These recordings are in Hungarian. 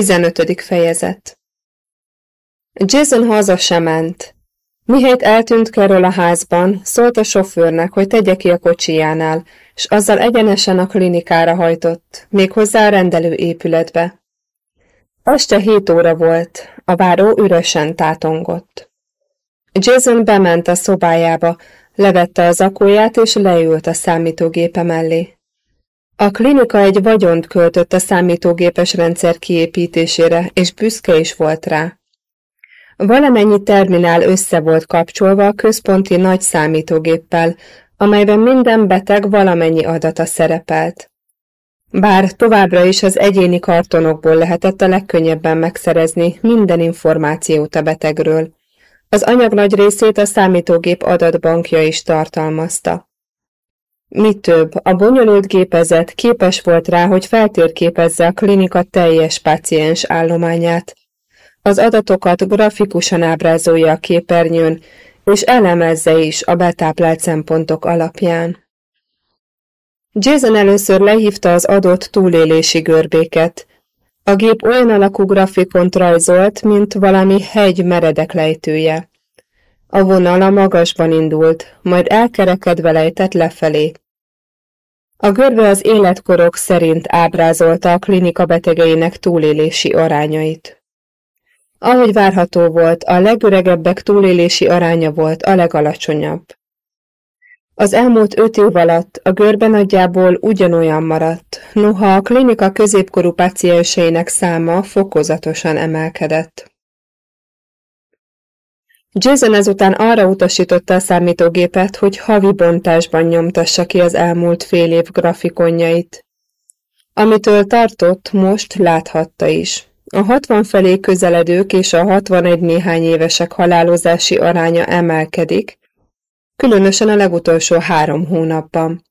15. fejezet Jason haza sem ment. Mihelyt eltűnt Carol a házban, szólt a sofőrnek, hogy tegye ki a kocsijánál, és azzal egyenesen a klinikára hajtott, méghozzá a rendelő épületbe. Este hét óra volt, a váró ürösen tátongott. Jason bement a szobájába, levette az akóját és leült a számítógépe mellé. A klinika egy vagyont költött a számítógépes rendszer kiépítésére, és büszke is volt rá. Valamennyi terminál össze volt kapcsolva a központi nagy számítógéppel, amelyben minden beteg valamennyi adata szerepelt. Bár továbbra is az egyéni kartonokból lehetett a legkönnyebben megszerezni minden információt a betegről, az anyag nagy részét a számítógép adatbankja is tartalmazta. Mi több, a bonyolult gépezet képes volt rá, hogy feltérképezze a klinika teljes páciens állományát. Az adatokat grafikusan ábrázolja a képernyőn, és elemezze is a betáplált szempontok alapján. Jason először lehívta az adott túlélési görbéket. A gép olyan alakú grafikont rajzolt, mint valami hegy meredek lejtője. A vonala magasban indult, majd elkerekedve lejtett lefelé. A görbe az életkorok szerint ábrázolta a klinika betegeinek túlélési arányait. Ahogy várható volt, a legöregebbek túlélési aránya volt a legalacsonyabb. Az elmúlt öt év alatt a görbe nagyjából ugyanolyan maradt, noha a klinika középkorú pacienseinek száma fokozatosan emelkedett. Jason ezután arra utasította a számítógépet, hogy havi bontásban nyomtassa ki az elmúlt fél év grafikonjait. Amitől tartott, most láthatta is. A 60 felé közeledők és a 61 néhány évesek halálozási aránya emelkedik, különösen a legutolsó három hónapban.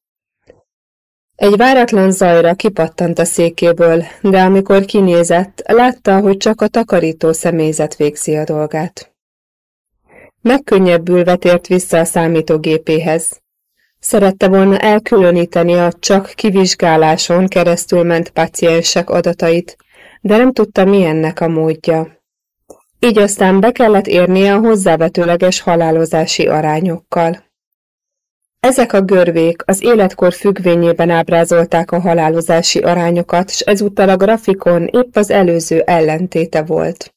Egy váratlan zajra kipattant a székéből, de amikor kinézett, látta, hogy csak a takarító személyzet végzi a dolgát. Megkönnyebbülve tért vissza a számítógépéhez. Szerette volna elkülöníteni a csak kivizsgáláson keresztül ment paciensek adatait, de nem tudta milyennek a módja. Így aztán be kellett érnie a hozzávetőleges halálozási arányokkal. Ezek a görvék az életkor függvényében ábrázolták a halálozási arányokat, és ezúttal a grafikon épp az előző ellentéte volt.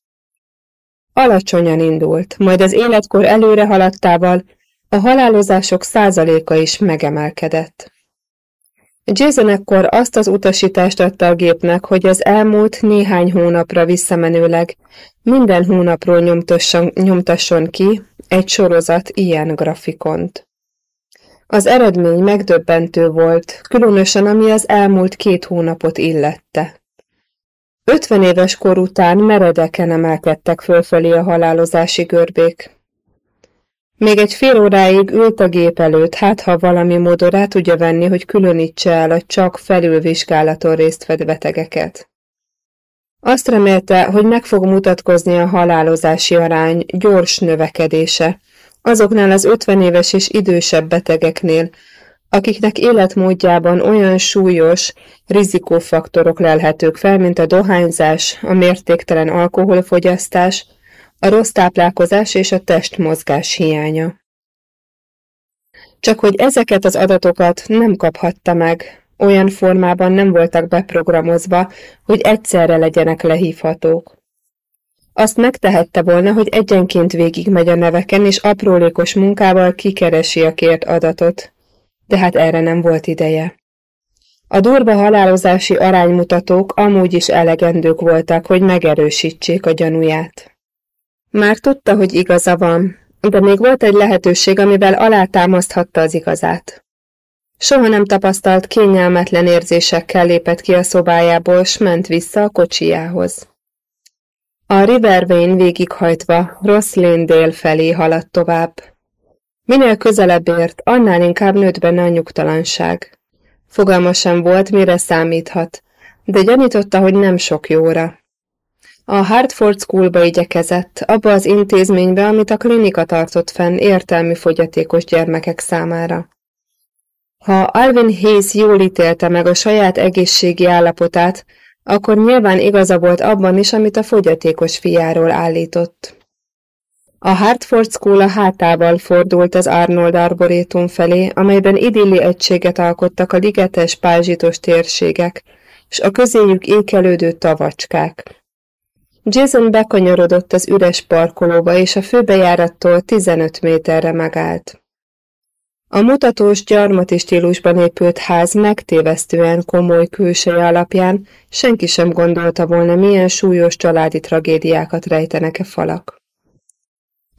Alacsonyan indult, majd az életkor előre haladtával a halálozások százaléka is megemelkedett. Jason ekkor azt az utasítást adta a gépnek, hogy az elmúlt néhány hónapra visszamenőleg minden hónapról nyomtasson, ki egy sorozat ilyen grafikont. Az eredmény megdöbbentő volt, különösen ami az elmúlt két hónapot illette. Ötven éves kor után meredeken emelkedtek fölfelé a halálozási görbék. Még egy fél óráig ült a gép előtt, hát ha valami módon rá tudja venni, hogy különítse el a csak felülvizsgálaton részt vett betegeket. Azt remélte, hogy meg fog mutatkozni a halálozási arány gyors növekedése, azoknál az 50 éves és idősebb betegeknél, akiknek életmódjában olyan súlyos rizikófaktorok lelhetők fel, mint a dohányzás, a mértéktelen alkoholfogyasztás, a rossz táplálkozás és a testmozgás hiánya. Csak hogy ezeket az adatokat nem kaphatta meg, olyan formában nem voltak beprogramozva, hogy egyszerre legyenek lehívhatók. Azt megtehette volna, hogy egyenként végigmegy a neveken, és aprólékos munkával kikeresi a kért adatot, de hát erre nem volt ideje. A durva halálozási aránymutatók amúgy is elegendők voltak, hogy megerősítsék a gyanúját. Már tudta, hogy igaza van, de még volt egy lehetőség, amivel alátámaszthatta az igazát. Soha nem tapasztalt kényelmetlen érzésekkel lépett ki a szobájából, s ment vissza a kocsijához. A River Vane végighajtva Ross Lane dél felé haladt tovább. Minél közelebb ért, annál inkább nőtt benne a nyugtalanság. Fogalma sem volt, mire számíthat, de gyanította, hogy nem sok jóra. A Hartford Schoolba igyekezett, abba az intézménybe, amit a klinika tartott fenn értelmi fogyatékos gyermekek számára. Ha Alvin Hayes jól ítélte meg a saját egészségi állapotát, Akkor nyilván igaza volt abban is, amit a fogyatékos fiáról állított. A Hartford School hátával fordult az Arnold Arborétum felé, amelyben idilli egységet alkottak a ligetes, pázsitos térségek, és a közéjük ékelődő tavacskák. Jason bekanyarodott az üres parkolóba, és a főbejárattól 15 méterre megállt. A mutatós gyarmati stílusban épült ház megtévesztően komoly külseje alapján senki sem gondolta volna, milyen súlyos családi tragédiákat rejtenek-e falak.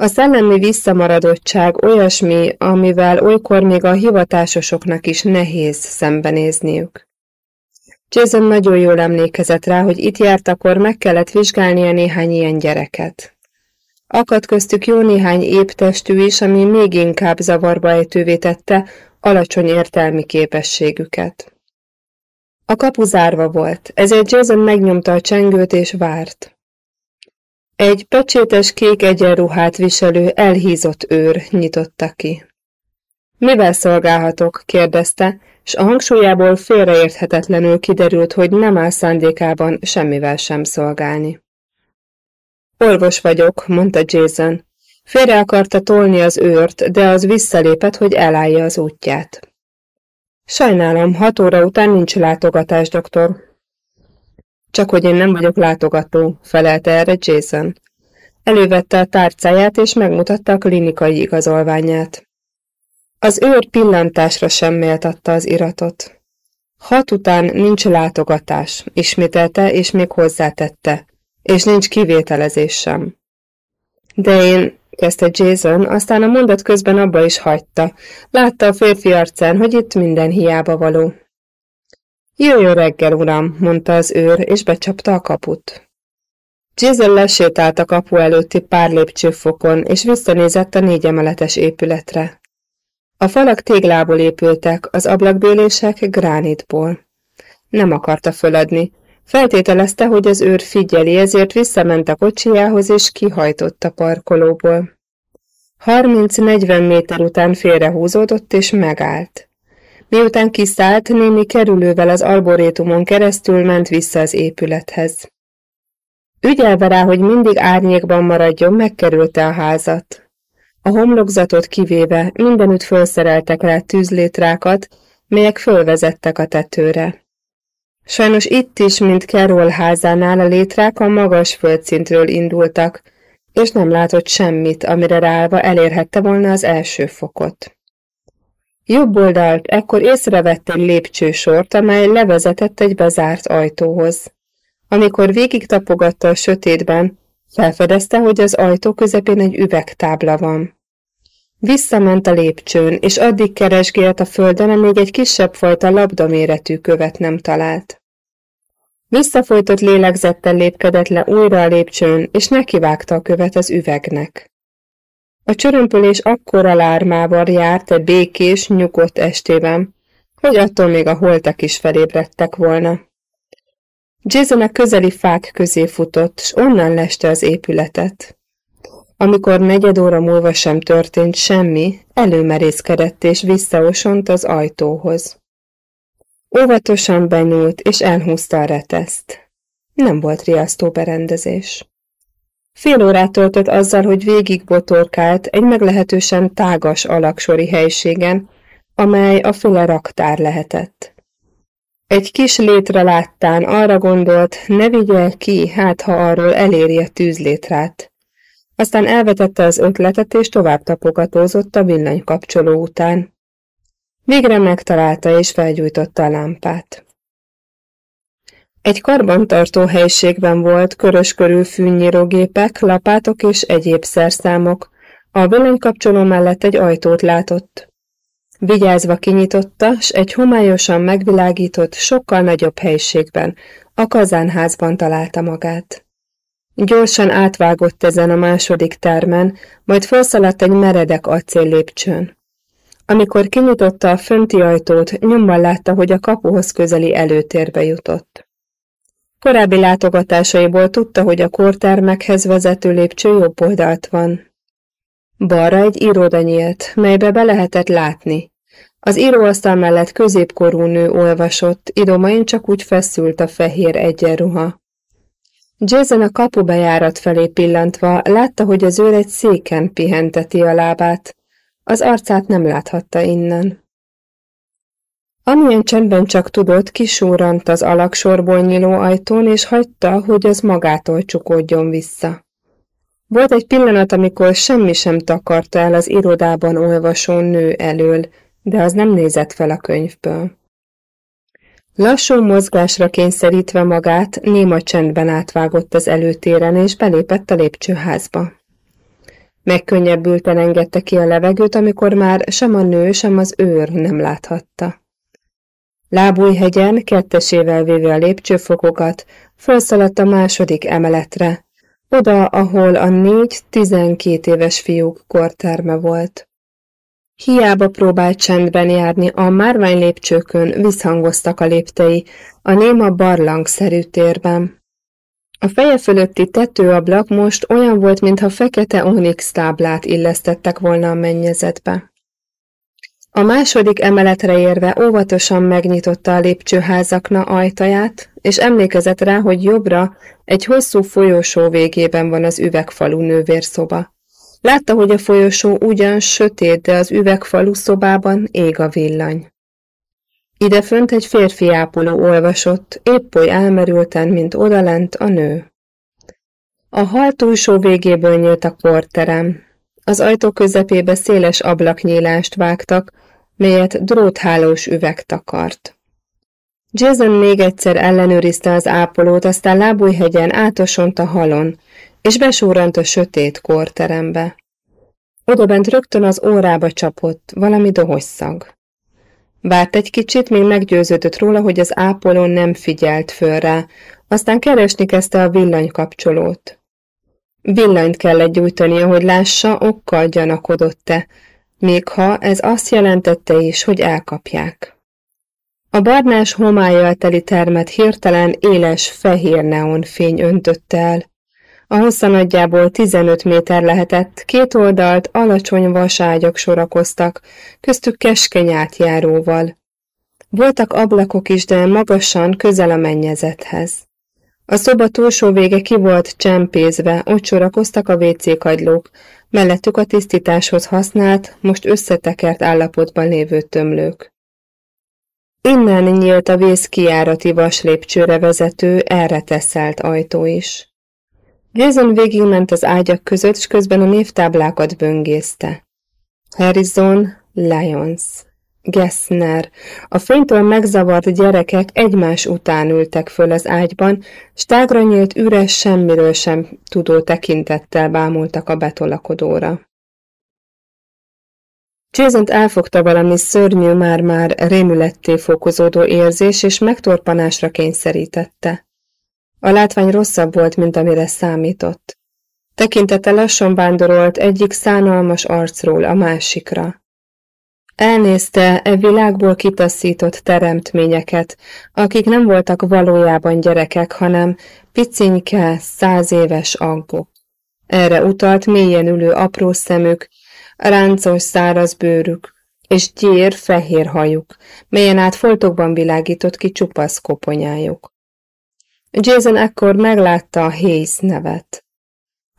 A szellemi visszamaradottság olyasmi, amivel olykor még a hivatásosoknak is nehéz szembenézniük. Jason nagyon jól emlékezett rá, hogy itt járt akkor meg kellett vizsgálnia néhány ilyen gyereket. Akadt köztük jó néhány épp testű is, ami még inkább zavarba ejtővé tette alacsony értelmi képességüket. A kapu zárva volt, ezért Jason megnyomta a csengőt és várt. Egy pecsétes kék egyenruhát viselő, elhízott őr nyitotta ki. Mivel szolgálhatok? kérdezte, s a hangsúlyából félreérthetetlenül kiderült, hogy nem áll szándékában semmivel sem szolgálni. Orvos vagyok, mondta Jason. Félre akarta tolni az őrt, de az visszalépett, hogy elállja az útját. Sajnálom, hat óra után nincs látogatás, doktor. Csak hogy én nem vagyok látogató, felelte erre Jason. Elővette a tárcáját és megmutatta a klinikai igazolványát. Az őr pillantásra sem méltatta az iratot. Hat után nincs látogatás, ismételte és még hozzátette, és nincs kivételezés sem. De én, kezdte Jason, aztán a mondat közben abba is hagyta. Látta a férfi arcán, hogy itt minden hiába való. Jöjjön reggel, uram, mondta az őr, és becsapta a kaput. Jason lesétált a kapu előtti pár lépcsőfokon, és visszanézett a négy emeletes épületre. A falak téglából épültek, az ablakbélések gránitból. Nem akarta föladni. Feltételezte, hogy az őr figyeli, ezért visszament a kocsijához és kihajtott a parkolóból. 30-40 méter után félrehúzódott és megállt. Miután kiszállt, némi kerülővel az alborétumon keresztül ment vissza az épülethez. Ügyelve rá, hogy mindig árnyékban maradjon, megkerülte a házat. A homlokzatot kivéve mindenütt felszereltek rá tűzlétrákat, melyek fölvezettek a tetőre. Sajnos itt is, mint Carol házánál a létrák a magas földszintről indultak, és nem látott semmit, amire ráállva elérhette volna az első fokot. Jobb oldalt ekkor észrevett egy lépcsősort, amely levezetett egy bezárt ajtóhoz. Amikor végig tapogatta a sötétben, felfedezte, hogy az ajtó közepén egy üvegtábla van. Visszament a lépcsőn, és addig keresgélt a földön, amíg egy kisebb fajta labdaméretű követ nem talált. Visszafolytott lélegzettel lépkedett le újra a lépcsőn, és nekivágta a követ az üvegnek. A csörömpölés akkora lármával járt egy békés, nyugodt estében, hogy attól még a holtak is felébredtek volna. Jason a közeli fák közé futott, s onnan leste az épületet. Amikor negyed óra múlva sem történt semmi, előmerészkedett és visszaosont az ajtóhoz. Óvatosan benyúlt és elhúzta a reteszt. Nem volt riasztó berendezés. Fél órát töltött azzal, hogy végig botorkált egy meglehetősen tágas alaksori helységen, amely a fele raktár lehetett. Egy kis létre láttán arra gondolt, ne vigye ki, hát ha arról eléri a tűzlétrát. Aztán elvetette az ötletet, és tovább tapogatózott a villanykapcsoló után. Végre megtalálta, és felgyújtotta a lámpát. Egy karbantartó helységben volt körös körül fűnyírógépek, lapátok és egyéb szerszámok. A villanykapcsoló mellett egy ajtót látott. Vigyázva kinyitotta, s egy homályosan megvilágított, sokkal nagyobb helységben, a kazánházban találta magát. Gyorsan átvágott ezen a második termen, majd felszaladt egy meredek acél lépcsőn. Amikor kinyitotta a fönti ajtót, nyomban látta, hogy a kapuhoz közeli előtérbe jutott. Korábbi látogatásaiból tudta, hogy a kórtermekhez vezető lépcső jobb oldalt van. Balra egy iroda nyílt, melybe be lehetett látni. Az íróasztal mellett középkorú nő olvasott, idomain csak úgy feszült a fehér egyenruha. Jason a kapubejárat felé pillantva látta, hogy az őr egy széken pihenteti a lábát. Az arcát nem láthatta innen. Amilyen csendben csak tudott, kisúrant az alaksorból nyíló ajtón, és hagyta, hogy az magától csukódjon vissza. Volt egy pillanat, amikor semmi sem takarta el az irodában olvasó nő elől, de az nem nézett fel a könyvből. Lassú mozgásra kényszerítve magát, néma csendben átvágott az előtéren, és belépett a lépcsőházba. Megkönnyebbülten engedte ki a levegőt, amikor már sem a nő, sem az őr nem láthatta. Lábújhegyen, kettesével véve a lépcsőfokokat, felszaladt a második emeletre, oda, ahol a négy tizenkét éves fiúk korterme volt. Hiába próbált csendben járni, a márvány lépcsőkön visszhangoztak a léptei, a néma barlangszerű térben. A feje fölötti tetőablak most olyan volt, mintha fekete onyx táblát illesztettek volna a mennyezetbe. A második emeletre érve óvatosan megnyitotta a lépcsőházakna ajtaját, és emlékezett rá, hogy jobbra egy hosszú folyosó végében van az üvegfalú nővérszoba. Látta, hogy a folyosó ugyan sötét, de az üvegfalú szobában ég a villany. Idefönt egy férfi ápoló olvasott, épp oly elmerülten, mint odalent a nő. A hal túlsó végéből nyílt a korterem. Az ajtó közepébe széles ablaknyílást vágtak, melyet dróthálós üveg takart. Jason még egyszer ellenőrizte az ápolót, aztán lábújhegyen átosont a halon, és besúrant a sötét korterembe. Odabent rögtön az órába csapott, valami dohosszag. Várt egy kicsit, még meggyőződött róla, hogy az ápoló nem figyelt föl rá, aztán keresni kezdte a villanykapcsolót. Villanyt kellett gyújtania, hogy lássa, okkal gyanakodott-e, még ha ez azt jelentette is, hogy elkapják. A barnás homályjal teli termet hirtelen éles fehér neonfény öntötte el. A hossza nagyjából 15 méter lehetett, két oldalt alacsony vaságyak sorakoztak, köztük keskeny átjáróval. Voltak ablakok is, de magasan, közel a mennyezethez. A szoba túlsó vége ki volt csempézve, ott sorakoztak a WC kagylók, mellettük a tisztításhoz használt, most összetekert állapotban lévő tömlők. Innen nyílt a vészkijárati vaslépcsőre vezető, erre teszelt ajtó is. Jason végigment az ágyak között, és közben a névtáblákat böngészte. Harrison Lyons. Gessner. A fénytől megzavart gyerekek egymás után ültek föl az ágyban, s nyílt üres semmiről sem tudó tekintettel bámultak a betolakodóra. jason elfogta valami szörnyű, már-már rémületté fokozódó érzés, és megtorpanásra kényszerítette. A látvány rosszabb volt, mint amire számított. Tekintete lassan vándorolt egyik szánalmas arcról a másikra. Elnézte e világból kitaszított teremtményeket, akik nem voltak valójában gyerekek, hanem picinke, száz éves aggok. Erre utalt mélyen ülő apró szemük, ráncos száraz bőrük, és gyér fehér hajuk, melyen át foltokban világított ki csupasz koponyájuk. Jason ekkor meglátta a Hayes nevet.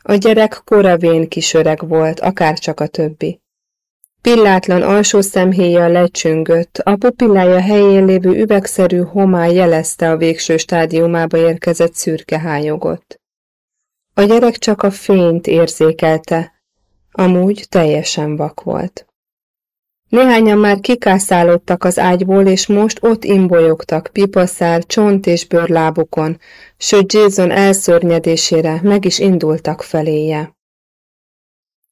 A gyerek koravén kisöreg volt, akárcsak a többi. Pillátlan alsó szemhéja lecsüngött, a pupillája helyén lévő üvegszerű homály jelezte a végső stádiumába érkezett szürke hányogot. A gyerek csak a fényt érzékelte, amúgy teljesen vak volt. Néhányan már kikászálódtak az ágyból, és most ott imbolyogtak pipaszár, csont és bőrlábukon, sőt Jason elszörnyedésére meg is indultak feléje.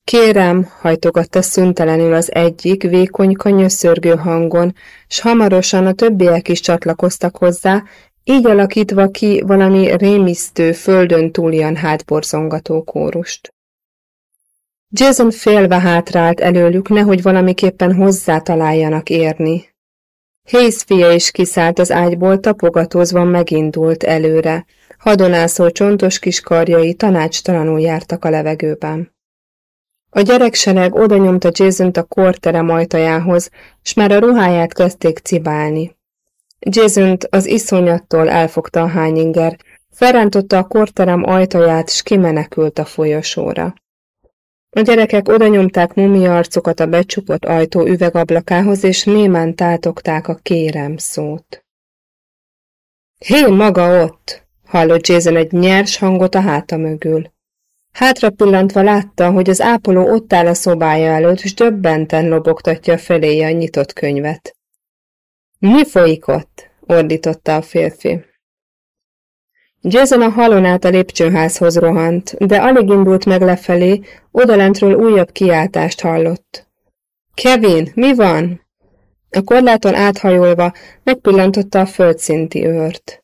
Kérem, hajtogatta szüntelenül az egyik vékony kanyöszörgő hangon, s hamarosan a többiek is csatlakoztak hozzá, így alakítva ki valami rémisztő, földön túlian hátborzongató kórust. Jason félve hátrált előlük, nehogy valamiképpen hozzá találjanak érni. Hayes fia is kiszállt az ágyból, tapogatózva megindult előre. Hadonászó csontos kis karjai tanácstalanul jártak a levegőben. A gyereksereg oda nyomta jason a korterem ajtajához, s már a ruháját kezdték cibálni. jason az iszonyattól elfogta a hányinger, felrántotta a korterem ajtaját, s kimenekült a folyosóra. A gyerekek oda nyomták mumia arcokat a becsukott ajtó üvegablakához, és némán tátogták a kérem szót. Hé, maga ott! hallott Jason egy nyers hangot a háta mögül. Hátra pillantva látta, hogy az ápoló ott áll a szobája előtt, és döbbenten lobogtatja feléje a nyitott könyvet. Mi folyik ott? ordította a férfi. Jason a halon át a lépcsőházhoz rohant, de alig indult meg lefelé, odalentről újabb kiáltást hallott. Kevin, mi van? A korláton áthajolva megpillantotta a földszinti őrt.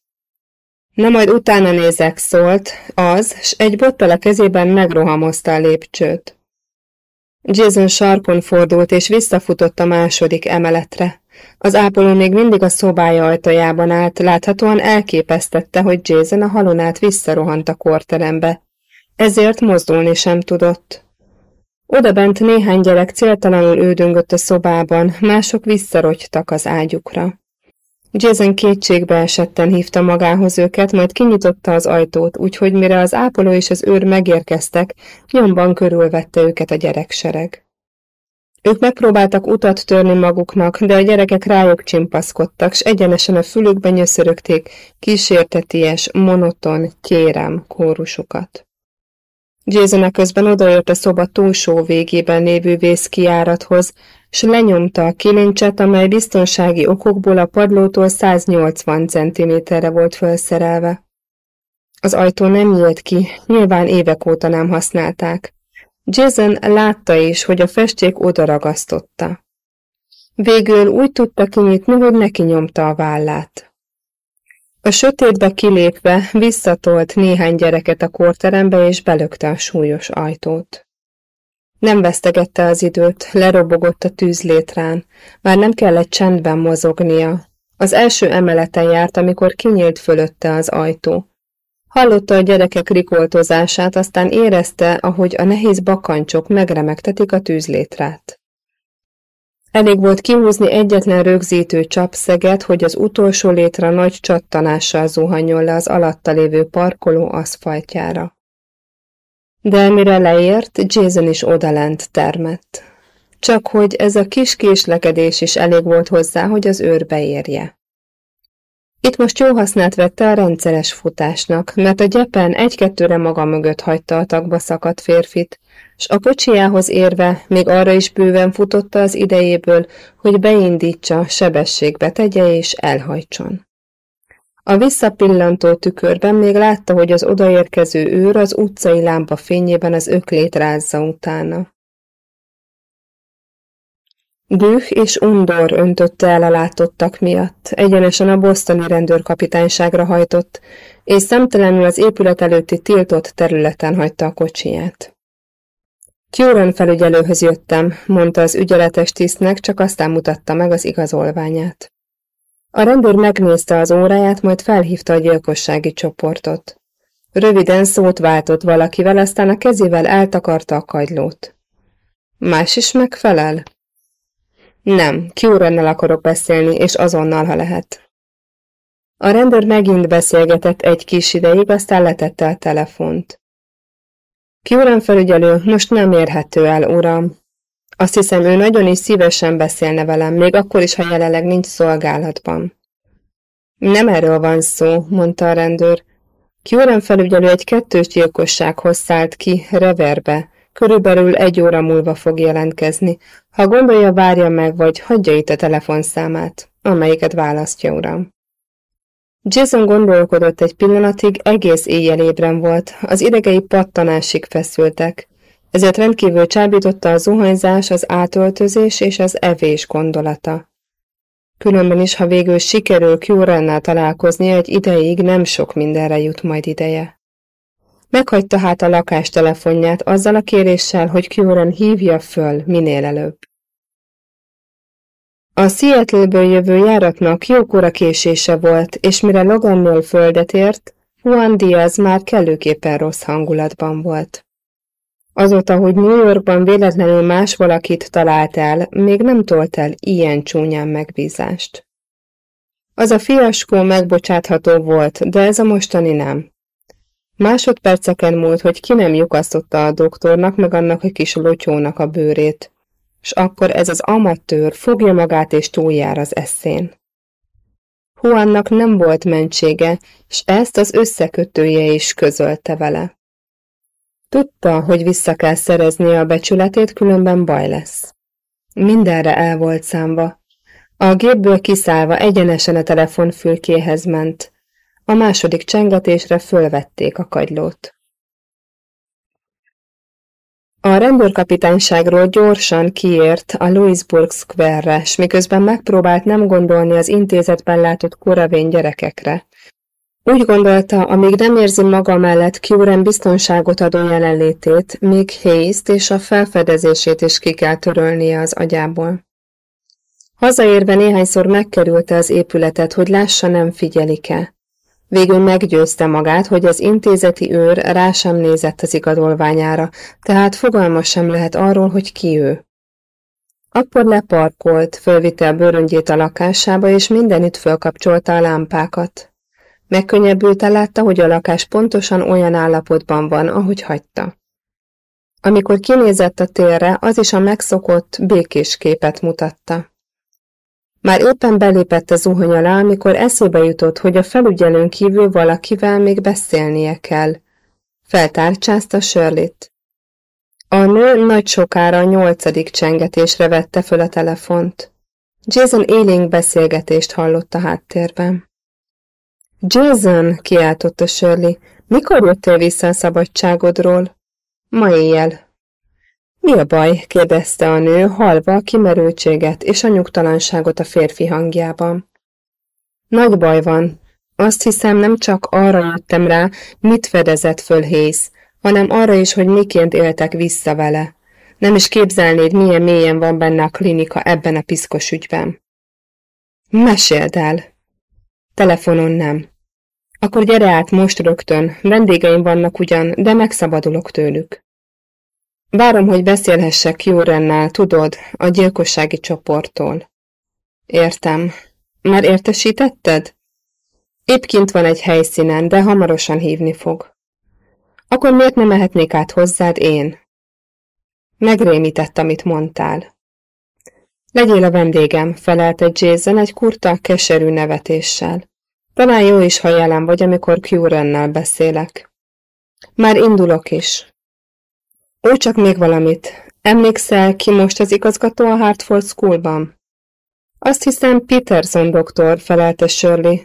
Na majd utána nézek, szólt, az, s egy bottal a kezében megrohamozta a lépcsőt. Jason sarkon fordult és visszafutott a második emeletre. Az ápoló még mindig a szobája ajtajában állt, láthatóan elképesztette, hogy Jason a halonát visszarohant a korterembe. Ezért mozdulni sem tudott. Oda bent néhány gyerek céltalanul ődöngött a szobában, mások visszarogytak az ágyukra. Jason kétségbe esetten hívta magához őket, majd kinyitotta az ajtót, úgyhogy mire az ápoló és az őr megérkeztek, nyomban körülvette őket a gyereksereg. Ők megpróbáltak utat törni maguknak, de a gyerekek rájuk csimpaszkodtak, s egyenesen a fülükbe nyöszörögték kísérteties, monoton, kérem kórusukat. Jason közben odaért a szoba túlsó végében lévő vészkiárathoz, s lenyomta a kilincset, amely biztonsági okokból a padlótól 180 cm-re volt felszerelve. Az ajtó nem nyílt ki, nyilván évek óta nem használták. Jason látta is, hogy a festék odaragasztotta. Végül úgy tudta kinyitni, hogy neki nyomta a vállát. A sötétbe kilépve visszatolt néhány gyereket a korterembe és belökte a súlyos ajtót. Nem vesztegette az időt, lerobogott a tűzlétrán, már nem kellett csendben mozognia. Az első emeleten járt, amikor kinyílt fölötte az ajtó. Hallotta a gyerekek rikoltozását, aztán érezte, ahogy a nehéz bakancsok megremegtetik a tűzlétrát. Elég volt kihúzni egyetlen rögzítő csapszeget, hogy az utolsó létre nagy csattanással zuhanjon le az alatta lévő parkoló aszfaltjára. De mire leért, Jason is odalent termett. Csak hogy ez a kis késlekedés is elég volt hozzá, hogy az őrbe érje. Itt most jó hasznát vette a rendszeres futásnak, mert a gyepen egy-kettőre maga mögött hagyta a tagba szakadt férfit, s a kocsijához érve még arra is bőven futotta az idejéből, hogy beindítsa, sebességbe tegye és elhajtson. A visszapillantó tükörben még látta, hogy az odaérkező őr az utcai lámpa fényében az öklét rázza utána. Düh és undor öntötte el a látottak miatt, egyenesen a bosztoni rendőrkapitányságra hajtott, és szemtelenül az épület előtti tiltott területen hagyta a kocsiját. Kjóran felügyelőhöz jöttem, mondta az ügyeletes tisztnek, csak aztán mutatta meg az igazolványát. A rendőr megnézte az óráját, majd felhívta a gyilkossági csoportot. Röviden szót váltott valakivel, aztán a kezével eltakarta a kagylót. Más is megfelel? Nem, Kiurennel akarok beszélni, és azonnal, ha lehet. A rendőr megint beszélgetett egy kis ideig, aztán letette a telefont. Kiuren felügyelő, most nem érhető el, uram. Azt hiszem, ő nagyon is szívesen beszélne velem, még akkor is, ha jelenleg nincs szolgálatban. Nem erről van szó, mondta a rendőr. Kiuren felügyelő egy kettős gyilkossághoz szállt ki, reverbe, Körülbelül egy óra múlva fog jelentkezni. Ha gondolja, várja meg, vagy hagyja itt a telefonszámát, amelyiket választja, uram. Jason gondolkodott egy pillanatig, egész éjjel ébren volt, az idegei pattanásig feszültek, ezért rendkívül csábította a zuhanyzás, az átöltözés és az evés gondolata. Különben is, ha végül sikerül Kjórannál találkozni, egy ideig nem sok mindenre jut majd ideje. Meghagyta hát a lakás telefonját azzal a kéréssel, hogy Kjóran hívja föl minél előbb. A Seattle-ből jövő járatnak jókora késése volt, és mire Logannél földet ért, Juan Diaz már kellőképpen rossz hangulatban volt. Azóta, hogy New Yorkban véletlenül más valakit talált el, még nem tolt el ilyen csúnyán megbízást. Az a fiaskó megbocsátható volt, de ez a mostani nem. Másodperceken múlt, hogy ki nem lyukasztotta a doktornak meg annak a kis lotyónak a bőrét, és akkor ez az amatőr fogja magát és túljár az eszén. Juannak nem volt mentsége, és ezt az összekötője is közölte vele. Tudta, hogy vissza kell szereznie a becsületét, különben baj lesz. Mindenre el volt számva. A gépből kiszállva egyenesen a telefonfülkéhez ment. A második csengetésre fölvették a kagylót. A rendőrkapitányságról gyorsan kiért a Louisburg Square-re, s miközben megpróbált nem gondolni az intézetben látott koravény gyerekekre. Úgy gondolta, amíg nem érzi maga mellett Curen biztonságot adó jelenlétét, még hayes és a felfedezését is ki kell törölnie az agyából. Hazaérve néhányszor megkerülte az épületet, hogy lássa nem figyelik-e. Végül meggyőzte magát, hogy az intézeti őr rá sem nézett az igazolványára, tehát fogalma sem lehet arról, hogy ki ő. Akkor leparkolt, fölvitte a bőröngyét a lakásába, és mindenütt fölkapcsolta a lámpákat. Megkönnyebbült látta, hogy a lakás pontosan olyan állapotban van, ahogy hagyta. Amikor kinézett a térre, az is a megszokott, békés képet mutatta. Már éppen belépett a zuhany alá, amikor eszébe jutott, hogy a felügyelőn kívül valakivel még beszélnie kell. Feltárcsázta Shirley-t. A nő nagy sokára a nyolcadik csengetésre vette föl a telefont. Jason élénk beszélgetést hallott a háttérben. Jason, kiáltotta Shirley, mikor jöttél vissza a szabadságodról? Ma éjjel, mi a baj? kérdezte a nő, halva a kimerültséget és a nyugtalanságot a férfi hangjában. Nagy baj van. Azt hiszem, nem csak arra jöttem rá, mit fedezett föl Hész, hanem arra is, hogy miként éltek vissza vele. Nem is képzelnéd, milyen mélyen van benne a klinika ebben a piszkos ügyben. Meséld el. Telefonon nem. Akkor gyere át most rögtön, vendégeim vannak ugyan, de megszabadulok tőlük. Várom, hogy beszélhessek Jórennel, tudod, a gyilkossági csoporttól. Értem. Már értesítetted? Épp kint van egy helyszínen, de hamarosan hívni fog. Akkor miért nem mehetnék át hozzád én? Megrémített, amit mondtál. Legyél a vendégem, felelte Jason egy kurta, keserű nevetéssel. Talán jó is, ha jelen vagy, amikor Curennel beszélek. Már indulok is. Ó, csak még valamit. Emlékszel, ki most az igazgató a Hartford Schoolban? Azt hiszem Peterson doktor, felelte Shirley.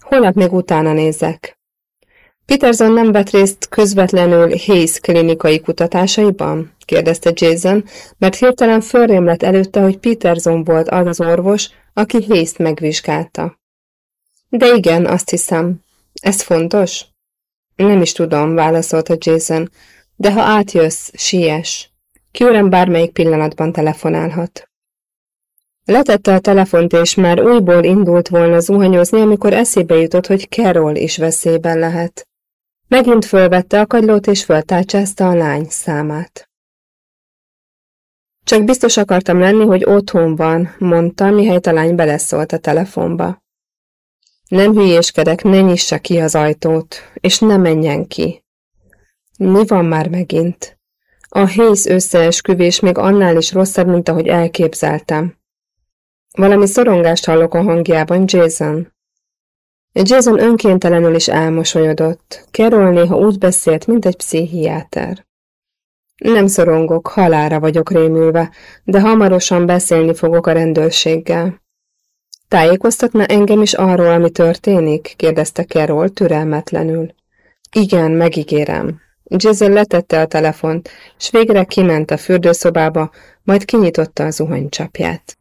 Holnap még utána nézek. Peterson nem vett részt közvetlenül Hayes klinikai kutatásaiban? kérdezte Jason, mert hirtelen fölrém lett előtte, hogy Peterson volt az az orvos, aki Hayes-t megvizsgálta. De igen, azt hiszem. Ez fontos? Nem is tudom, válaszolta Jason de ha átjössz, siess. Kjórem bármelyik pillanatban telefonálhat. Letette a telefont, és már újból indult volna zuhanyozni, amikor eszébe jutott, hogy Carol is veszélyben lehet. Megint fölvette a kagylót, és föltárcsázta a lány számát. Csak biztos akartam lenni, hogy otthon van, mondta, mihelyt a lány beleszólt a telefonba. Nem hülyéskedek, ne nyissa ki az ajtót, és ne menjen ki. Mi van már megint? A hész összeesküvés még annál is rosszabb, mint ahogy elképzeltem. Valami szorongást hallok a hangjában, Jason. Jason önkéntelenül is elmosolyodott. Carol néha úgy beszélt, mint egy pszichiáter. Nem szorongok, halára vagyok rémülve, de hamarosan beszélni fogok a rendőrséggel. Tájékoztatna engem is arról, ami történik? kérdezte Carol türelmetlenül. Igen, megígérem. Jizzle letette a telefont, s végre kiment a fürdőszobába, majd kinyitotta a zuhanycsapját.